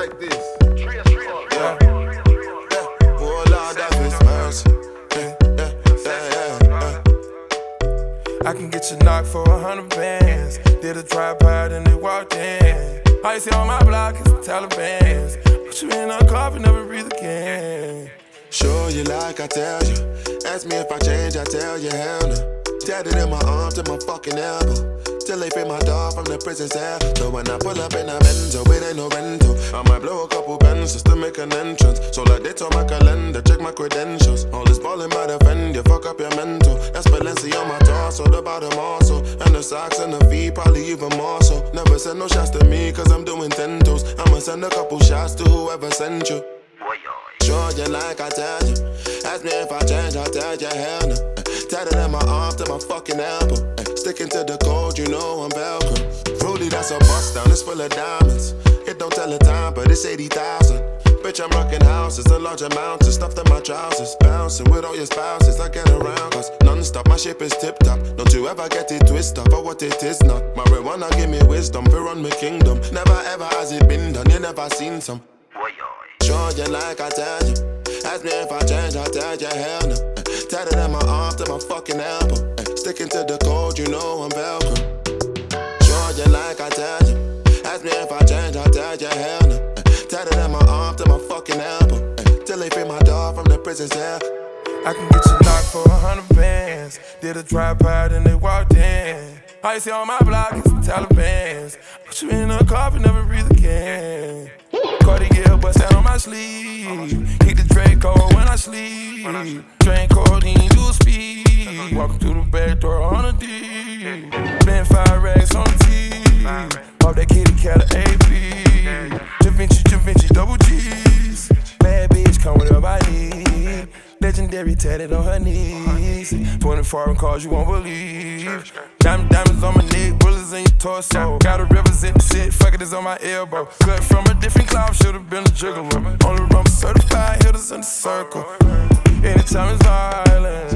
like this. Yeah. Oh Lord, have His mercy. Yeah, yeah, yeah, yeah. I can get you knocked for a hundred bands. Did a tripod and they walked in. All you see on my block is the Taliban's. Put you in a coffin, never breathe again. Show you like I tell you. Ask me if I change, I tell you hell no. Tatted in my arm to my fucking elbow. Till they free my dog from the prison cell. So when I pull up in a Benzo, oh, it ain't no rental. I might blow a couple pens just to make an entrance. So like they on my calendar, check my credentials. All this ballin' might offend you, fuck up your mental. That's Balenciaga on my torso, the bottom also. And the socks and the feet, probably even more so. Never send no shots to me, cause I'm doing ten toes. I'ma send a couple shots to whoever sent you. Sure, you like I tell you. Ask me if I change, I tell you hell no. Tatted in my arm to my fucking elbow. Ay, Sticking to the code, you know I'm Velcro. Rudy, that's a bust down, it's full of diamonds. It don't tell the time, but it's 80,000. Bitch, I'm rocking houses and large amounts of stuff in my trousers. Bouncing with all your spouses, I get around. Cause non stop, my ship is tip top. Don't you ever get it twisted for what it is not. Marijuana give me wisdom, fear run my kingdom. Never ever has it been done, you never seen some. Sure, you like I tell you. Ask me if I change, I tell you hell no. Tatted in my arm to my fucking elbow. Uh, Sticking to the code, you know I'm Velcro. Sure, you like I tell you. Ask me if I change, I tell you hell no. Uh, Tatted in my arm to my fucking elbow. Uh, Till they free my dog from the prison cell. I can get you knocked for a hundred bands. Did a tripod and they walked in. You see on my block is some Taliban's. Put you in a coffin, never breathe again. Cartier bust down on my sleeve. Keep the Draco when I sleep. Drink codeine, do speed. Walking through the back door on a D. Been five racks on T. Off that kitty cat of AP. Da Vinci, Da Vinci, double G's. Bad bitch, come whatever I need. Legendary tatted on her knees. 20 foreign cars you won't believe. Diamond diamonds on my neck, bullets in your torso. Gotta represent the shit, fuck it is on my elbow. Cut from a different cloud, should've been a gigolo. Only rumble certified, hitters in the circle. Anytime it's violence,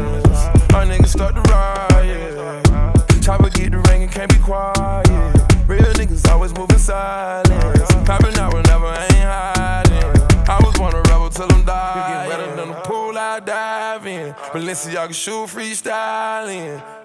our niggas start to riot. Chopper get the ring and can't be quiet. Real niggas always moving silence. Popping out whenever I ain't hiding. I was born a rebel till I'm dying. You get Better than the pool I dive in. Balenciaga shoe freestyling.